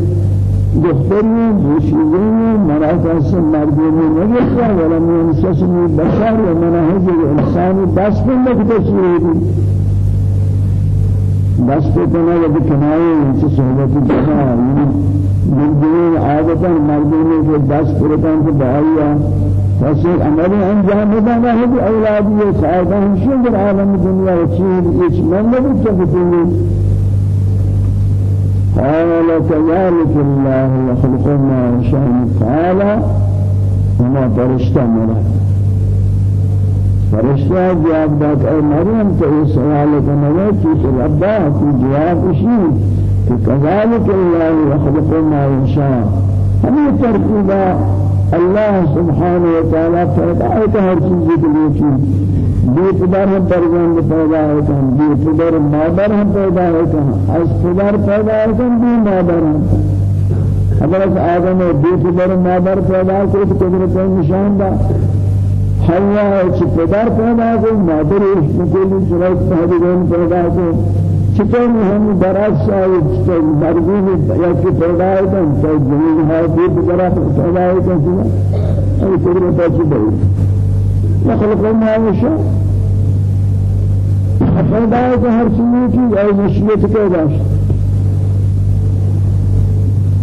دختری بوشیزی مرا سے مردی نگتا ولا من سسمی بشر و منهج انسانی دست پر لگتا شیری دست پر کنه یا کنایه انسی صحبت جماع من عادتا مردی میں کہ دست پر کنه فسير عمل انجام بدنا هذه اولادي سعادة همشون در عالم الدنيا وشيء إيش من نبي تبتني قال كذلك الله يخلق ما يشاء قال وما فرشتہ مرا فرشتہ جواب داد اے مریم تو اس سوال کا نہ کہ ربا تو جواب اسی كذلك الله يخلق ما يشاء ہمیں ترتیبہ الله سبحانه وتعالى پیدا ہے ہر چیز کے لیے چیز بے پدر ہم پرگند پیدا ہوتا ہیں۔ بے پدر مادر ہم پیدا ہوتا ہیں۔ از پدر پیدا ہوتا ہیں بے مادر ہم۔ حضرت آدم بے پدر مادر پیدا کو قدرت نشان دا۔ حوا ہے کہ پدر پیدا کو مادر اس کو لیے پیدا کو چطور هم دراز شاید مرگون یا که پیدا کن تو زمین ها دید دراز پیدا کن ای قدرت چی داری نخلق ما يشاء پیدا کن هر چیزی کی ای مشیت کے داشت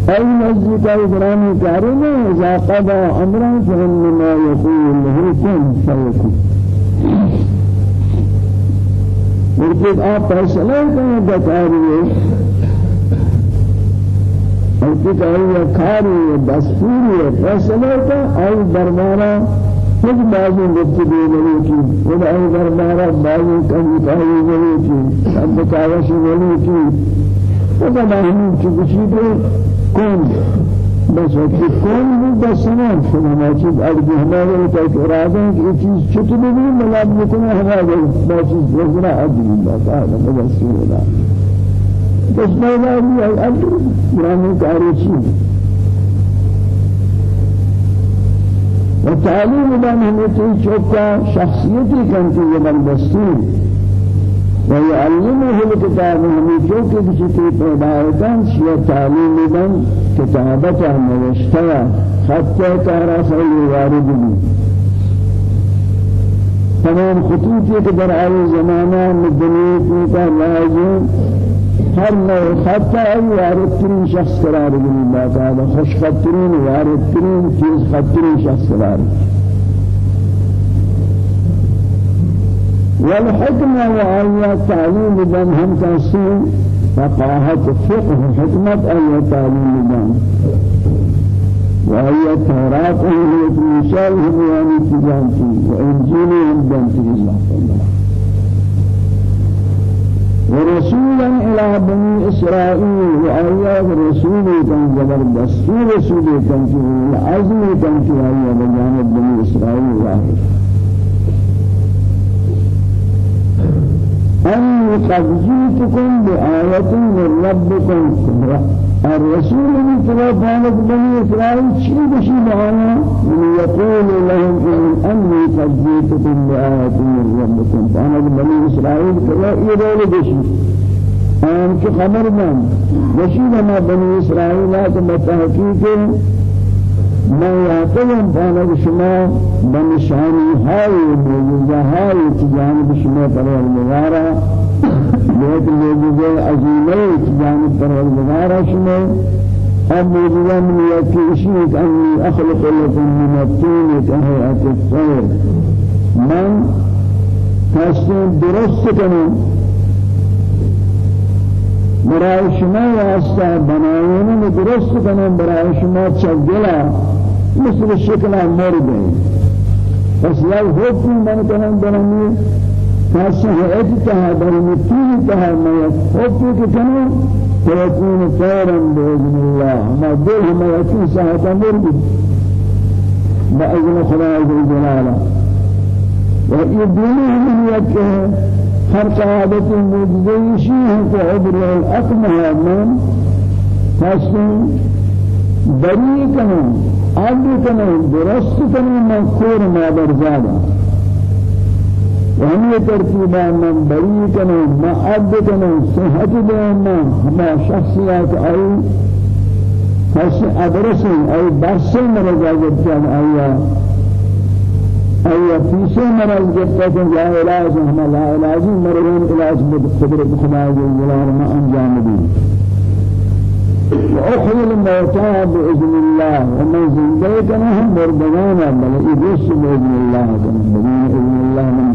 ای نزدیک ای برانی کاری نه اذا قضا امرا فانما يقول له كن فيكون مرتب آپ فیصلہ کریں بتاری ہے اور کتاری کاری دستوری فیصلہ کا آئی دربارہ خود بعضی مبتدی ولی کی خود آئی دربارہ بعضی کمیتائی ولی کی اب بتاوشی ولی کی خود ہمیں چکشی پہ کون بس وقتی کون بس سنان شما ما چیز ارگی ہمارے تک ارادہ ہے کہ یہ چیز بھی بھی ملاب بکنے ہمارے ما چیز وزرہ عدی اللہ تعالی بس اللہ بس بھی ہے ارگی برانی کاری چیز و تعلیم دان ہمیں چیز چوکا شخصیتی کنتی یہ بندستی ويعلمه الكتاب من جوك بشكل پیدایتان شیع تعلیم دن کتابتا نوشتیا حتی کارا خیلی وارد بھی تمام خطوطی کے در آل زمانہ میں دنیا کی کا لازم ہر نوع خطہ ای وارد ترین شخص قرار گلی باقاعدہ خوش خطرین وارد ترین تیز خطرین شخص قرار والحكمة وآيات تعليم بن هم تحسين فقاهة فقه حكمة أي تعليم بن وهي التوراة أهل الهبيان تجانتي وإنجيل بنتي الله ورسولا إلى بني إسرائيل وآيات رسول كان زبردست رسول كان عزم كان بجانب بني إسرائيل واحد. أني قد جئتكم بآية من ربكم. الرسول من تلافانك بني إسرائيل شيء بشي معنا. من يقول لهم أني قد جئتكم بآية من ربكم. فأنا بني إسرائيل كلا إيرول بشي؟ أنا كخبر من بشي لما بني إسرائيل لا تمتحقيك ما يعتلم فانا شما بنشانی های موجوده های جانب شما پروردگارا لیک موجوده عظیمه جانب پروردگارا شما. موجوده من یکیشی انی اخلق لكم من الطين كهيئة الطير من تسلیم درست کنم. برای شما واسطه بنایون درست کنم. برای شما چگلا مثل شکل مرد پس یا حکم من کنم برمی فاسه اتها برمی تین تها ما حکم که کنم بإذن الله. ما دل ما يكون ساعة مرد بإذن خدا عز وجل ويبينه من يكه هر قاعدة موجودة شيء كعبر الأقمى من. فاسم بری کنم عدل کنم درست کنم من کور مادر زادا و ہمی ترتیبا من بری کنم من عدل کنم صحت دیم من ہما شخصیات آئی فس ادرسن آئی برسل مرزا جبتان آیا آیا فیسے مرض جبتا کہ لا علاج ہما لا علاجی مرضان علاج بقدرت خدا جلال ما انجام دی وأحيي الموتى بإذن الله ومن زنديك هم مردگانا بل إدرس بإذن الله بإذن الله من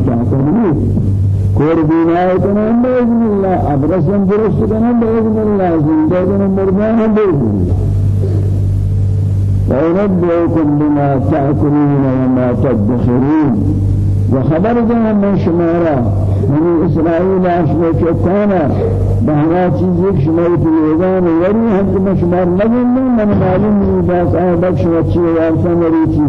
كور بينايتنا بإذن الله أبرسا برسكنا بإذن الله زنديكنا مردانا بإذن الله. وأنبئكم بما تأكلون وما تدخرون. وخبر جاء من شمارا من إسرائيل أشبه كتانا بهنا چیزی که شما پیدا وری هم که شما نگیم من معلوم نیست از آب شما چی یارتن وری چی.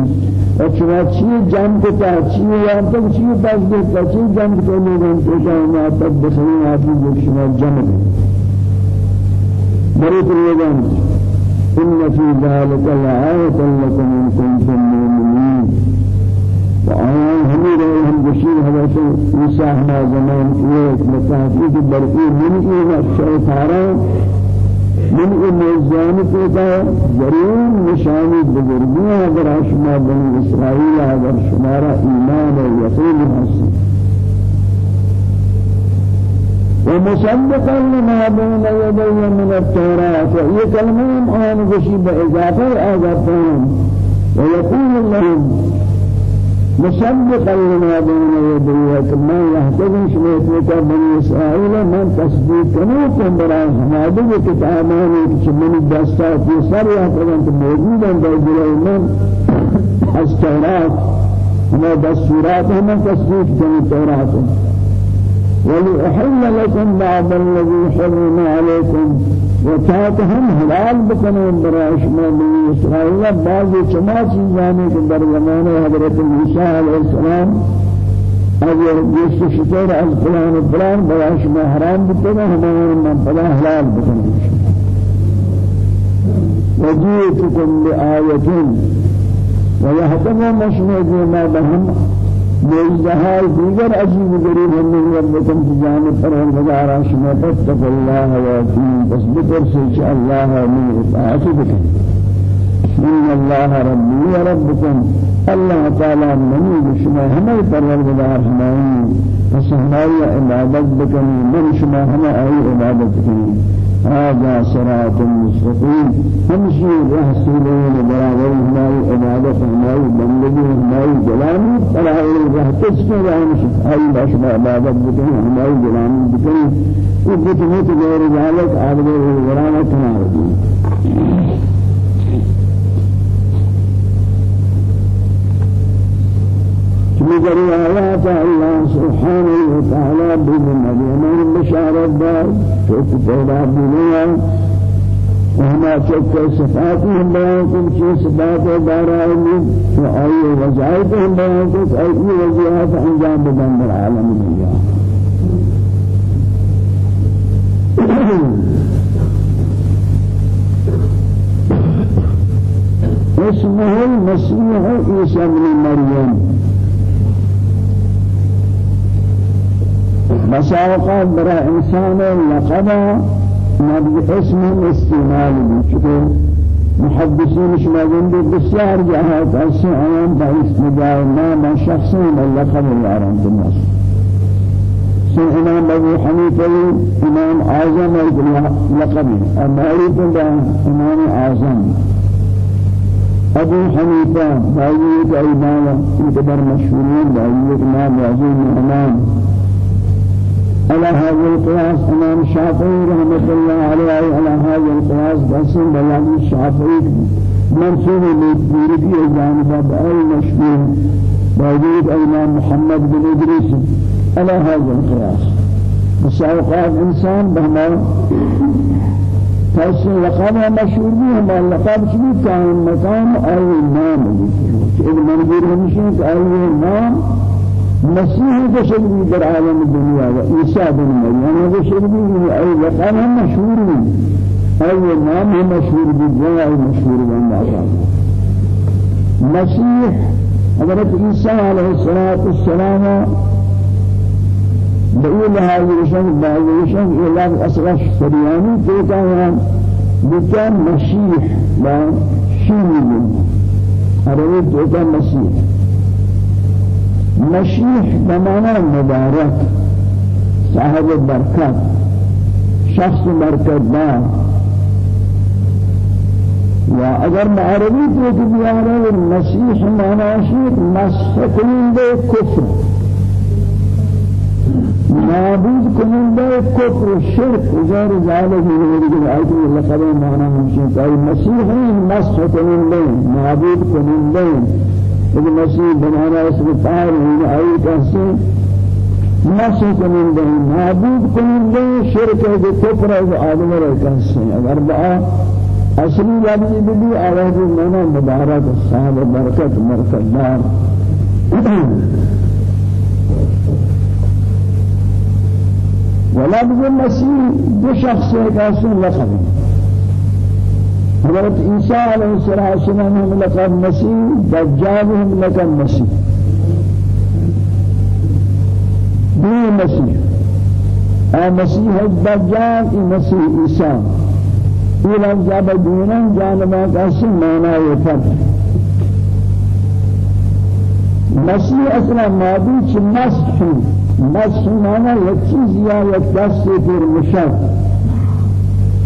و شما چی جمع کتا چی یارتن چی بس کتا چی جمع کتا میگن پیدا ما تب بخیرین آتی شما جمع بری پیدا إن في ذلك لآية لكم إن كنتم مؤمنين وآيان عيسى ما زمان إيك متحقيق برقي من إيه الشيطان من الميزان كتا جريم نشاني بزرگية اگر شما بني إسرائيل اگر شمارا إيمان ويقين حسن ومصدقا لما بين يدي من التوراة. وهي كلمة آن بشي بإضافة آغاثهم ويقول لهم مصدقا لما بين يديه كما يهتدي شميت بني إسرائيل من تصديق كنوكم براء حماده كتابان من الدستات يسر يهتدن موجودا بجل من التوراة هما دستورات هما تصديق التوراة ولأحل لكم بعض الذي حرم عليكم. وتاتهم حلال بکنن برای شما بنی اسرائیل. بعض چما چیزانی که در زمان حضرت موسی السلام اگر جست شطور از فلان و فلان برای شما حرام بکنن همان من فلان حلال بکنن وجئتكم بآية ويحتمل مشهد ما بهم موجزها دیگر عجیب غریب ہمیں ربکم کی جانب پر ہزار شما تتق اللہ واتین بس بکر سے اللہ من اطاعت بکن. إن الله ربي وربكم الله تعالى مني بشما هم پروردگار ہماری پس ہماری عبادت بکنی من شما ہم ای عبادت کنی هذا صراط مستقيم. همشي رسولين برابر ہماری عبادت ہماری بندگی ہماری غلامی فلا تسکر همشي آی بشما عبادت بکنی ہماری غلامی بکنی. وہ بکنی تو غیر ذلك آدمی غلامت ہماری بجري آيات الله سبحانه وتعالى بالنبي من بشارة دار شوك پیدا بنیا وهما شوك صفاتهم بيانكم شو صفات دارائهم. وأي وظائفهم بيانكم أي وظائف أنجام بدن العالم الدنيا. اسمه المسيح عيسى بن مريم. مساوقات برا انسان لقبا نبي اسم استعمال بچکے محدثين شما جنبي بسيار جهات أسي عيان بحيث مجاي نام شخصين اللقب العرام الناس سن إمام أبو حنيفة إمام أعظم اللقب أمالك إمام أعظم. أبو حنيفة بايك إمام يكبر مشهورين بايك إمام يعزون إمام على هذا القياس امام الشافعي رحمة الله عليه على هذا القياس بس بيان الشافعي منسوب للديري جانب أي مشهور موجود الإمام محمد بن إدريس على هذا القياس. بس أوقات إنسان بهما فاسم لقب مشهور به ما لقب شبيه كان مقام أي نام إذا منظور همشين أي نام مسيح بشر در عالم الدنيا وعيسى بن مريم بشر به أي هم مشهور به أي نام مشهور به أي مشهور به مسيح حضرت عيسى عليه الصلاة والسلام بقول هذه الشيء بعض الشيء إلى أصغر سرياني كان بكان مسيح لا شيء عربي كان مسيح مشیح بمعنى مبارك صاحب بركات شخص بركت دار وأجر معربي تو بيانا المسيح معنى شيء مسح كل كفر معبود کننده کفر و شرک. وزار ذالک میگوید آیت لقب معنی همشین آی مسیح مسح کننده معبود کننده. لیکن مسیح بنانا اسم طاہر ہوئی آئی کہتے نسل کنندے معبود کنندے شرک ہے کفر ہے آدم رہ کہتے اگر بآ اصلی لفظی بھی آواز منا مبارک صاحب برکت مرکت دار. ولفظ المسيح دو شخص ہے لقب حضرت عیسیٰ علیہ السلام ہم لقب مسیح دجال ہم لقب مسیح. دو مسیح. اے مسیح الدجال ای مسیح عیسیٰ. یہ لفظ جب دینا جانبا کا سمانا یہ فرق. مسیح أصلا مادی چھ مسح مسح مانا یک چیز یا یک دست پر مشک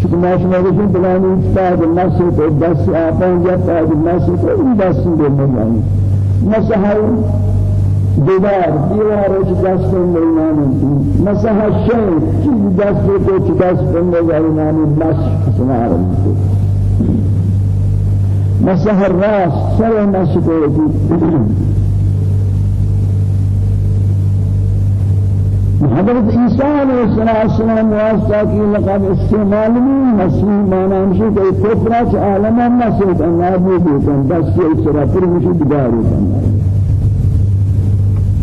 چون ما شما رسول بلانی استاد نسل تو دست آپان یا استاد نسل تو این دست دو میانی مسح دیوار دیوار چه دست میانی مسح شیء چیز دست تو چه دست میانی مسح سنار مسح الراس سر مسح تو حضرت عیسیٰ علیہ السلام واسطہ کی لقب استعمال میں مسیح مانا ہمشہ کہ کفرات عالم مسیح نابود ہوتن بس کے اس طرح پر مجھے دگار ہوتن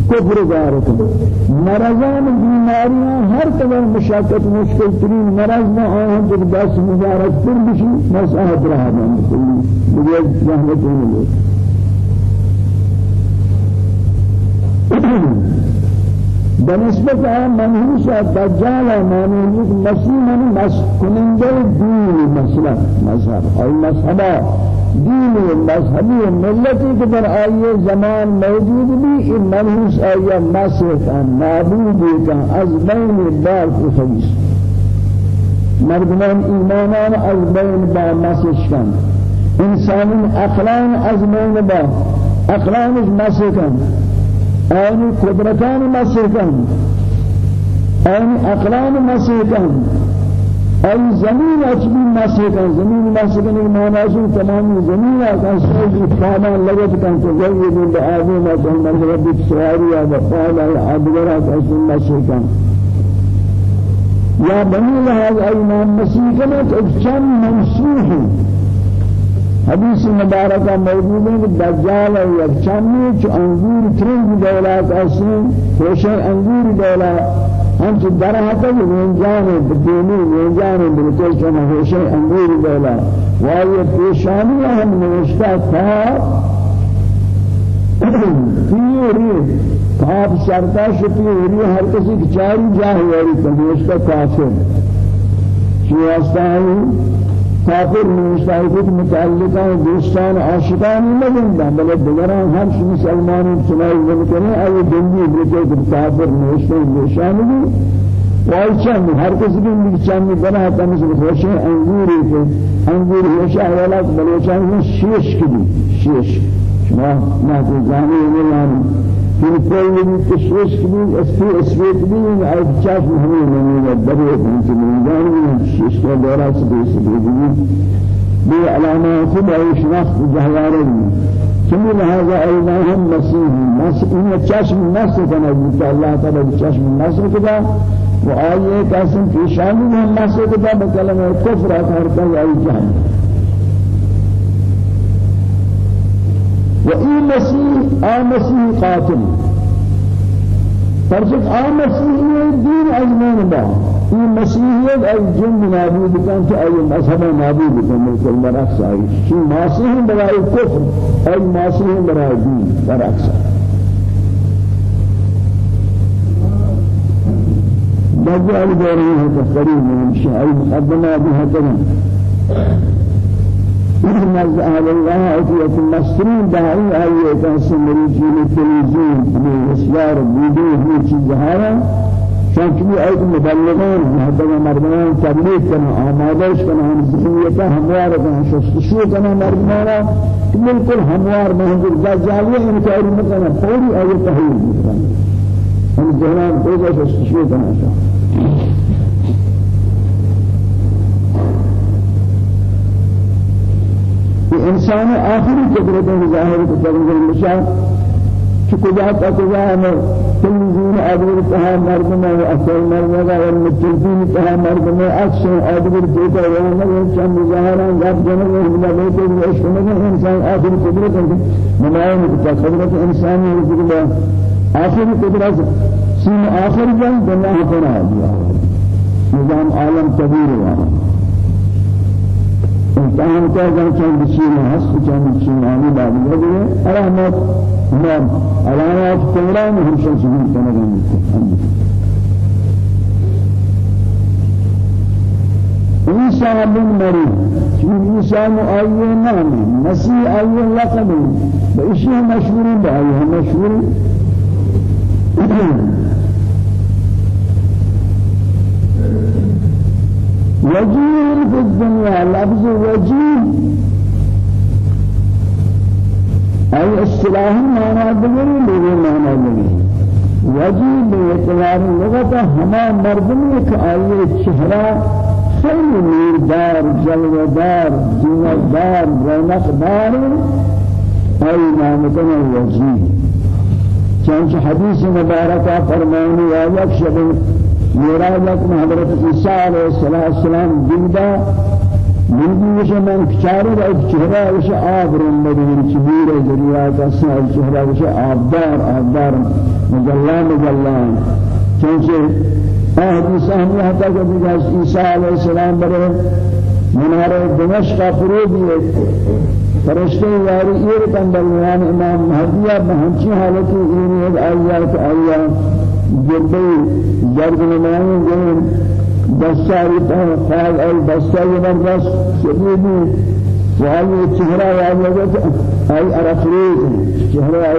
کفر دار ہوتن مرضان بیماریاں ہر طرح مشاکت مشکل ترین مرض میں آہاں جب دس مبارک پر مجھے مساحت رہا بہن مجھے رحمت ہونے بنسبت آن منحوس دجال مانویت مسیح من مسکننده دین مسلک مذهب. أو مذهبا دین مذهبی ملتی که در آیه زمان موجود بھی این منحوس آیه مسیح نابود کن از بین بار خبیث مردمان ایمانان از بین با مسیح کن انسان اقلان از بین با اقلانش مسیح کن آن قدرتان مسیح کن آن اقلان مسیح کن أي زمین اچبی مسیح کن زمین مسیح کن معنی تمام زمین کن سوی فامان لگت کن تو زوی من بآدم و من ربی سواری و فعل عبدالله کن مسیح کن یا بنی لحاظ ایمان مسیح کن اچم منسوح حدیث مبارکہ موجود ہے کہ دجال ہے یک چمی چو انگور ترنگ دولات اسن خوشے انگور دولات ہم سے درا ہے کہ جان بدینی جان بالکل کما ہوشے انگور دولا. وایہ پیشانی ہم نوشتا تھا پیری کاف شرطا شپیری ہر کسی کی چاری جاہ واری نوشتا کافر۔ شیعستانی کافر که متعلقان دوستان عاشقان نبودن بل دیگران هم مسلمان چنای نمیکنه ای دنبی بریده که کافر نوشتای نشانی وای چند هر کسی که میگه چند بنا تا مثل خوش انگوری که انگور خوش أولاد بلوچان شیش کدی شیش. شما نه تو زانی میلان في كل تشويش كبير اسفي اسفي كبير أو شاف مهم من الدبر من زمان شيش دورات سبيس كبير بي علامات بعيش نخ جهوارين كمل هذا أيضا هم مسيح إن چشم نصر كنا الله تعالى چشم نصر كذا وآية قسم في شان هم نصر كذا بكلمة كفر هر كذا وإي مسيح آ مسيح قاتل. فرشك آ مسيح الدين أزمان با. إي مسيحية أي جن نابود كان أي مذهب نابود كان من كل مرأس أي شيء مسيح براء الكفر أي مسيح براء الدين برعكس دجال دوري هذا من الشيء مقدمة بها كلام نزد أهل الله أتيت المسرين داعي أي كان مريجين التلفزيون من إسلام فيديو في جهارا شان كبير أيضا مبلغان هذا مردمان تبليغ كنا آمادش كنا هم ذهنيته هموار كنا شستشو كنا مردمانا بالكل هموار مهجر جاجالية إنكار مكانا فوري أي تحويل مكانا هم جهنان توجه شستشو كنا شان انسان آخری قدرت ظاهر کو تغیر مشاء کجا تا کجا میں تنظیم ادور تہا مردم و اصل مردم و المتلفین تہا مردم اکثر ادور دیتا ہے وہ چند ظاہران غب جنوں میں ملے تو عشق میں انسان آخری قدرت نمائن کو قدرت انسانی ہے آخری قدرت سین آخر جان کو نہ نظام عالم کبیر ہے امتحان کردن چند بچین هست چند بچین آنی بابی بگیره علامات نام علامات قرآن همشن سبیل کنگان عيسى بن مريم شوف عيسى مؤيّن نام مسيح أيّن لقب بإشي مشهور بأيه مشهور وجيه في الدنيا لفظ وجيه أي اصطلاح معنى بغير لغة معنى بغير وجيه باعتبار اللغة هما مردم یک آیه چهره خیلی نیردار جلوهدار زینتدار رونقدار أي نامتنا وجيه چنانچه حدیث مبارکہ فرمانی یا یک شب میرا وقت حضرت عیسی علیہ السلام دیدا من وش من چاره را چهره وش آب رم بدین چبیر جریا کا سال چهره وش آبدار آبدار مجلا مجلا. چونچه حدیث ہم حتا کہ جس عیسی علیہ السلام برے منارے دمشق فرود یہ فرشتے یاری یہ کندلیان امام مہدیہ بہنچی حالتی این آیات آیات جلدی جرد نمائیں گئے دستاری قال ای دستاری مردس شدیدی وهذه الشهرة وهذه أي أرخريت شهرة أي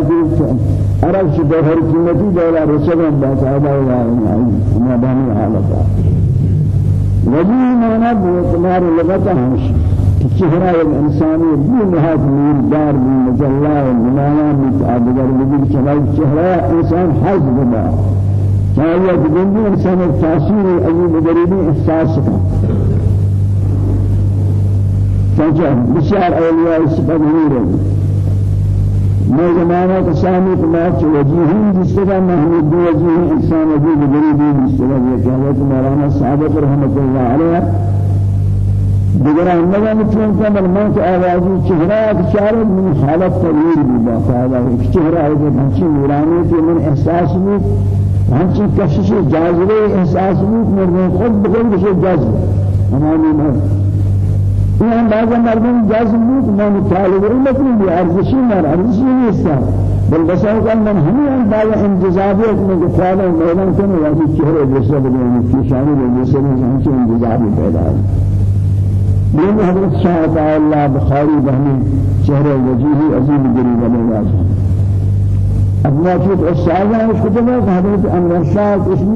أرخ شبهر كمتي دولا رسول بس هذا ولا ما بني حالته وجيه ما نبغى تمار لغته همش الشهرة الإنسانية دون هذا من دار من مجلة ومنانا من أبدار بيجي كمان الشهرة إنسان حج بما. فهي تقول إنسان التأثير أي مجرد إحساس فجأة بشار أولياء صفة نور ما زمانة تسامي تماش وجيهين جسدا محمود وجيه إنسان وجيه غريبين جسدا يكاد مولانا صادق رحمة الله عليه دیگر اندگان چون کمر من که آوازی چهره اشاره من حالت تغییر بیدا فعلا چهره ای که همچین نورانی که من احساس بود همچین کشش جاذبه احساس بود مردم خود بخود بشه جذب. همانی مرد این هم بعض مردم جذب بود من طالب علمت نیست ارزشی مر ارزشی نیست بل بس اوقات من همین بعض انتظابیت من که فعلا میدان کنه واسه چهره بشه بدون کیشانی بشه همچین انتظابی پیدا من حضرت شاہ تعالی بخاری بہنی چہرہ وجیہی عظیم گریب علیہ وآلہ ابنا چوت استاذہ اس کو حضرت انور شاہ اسم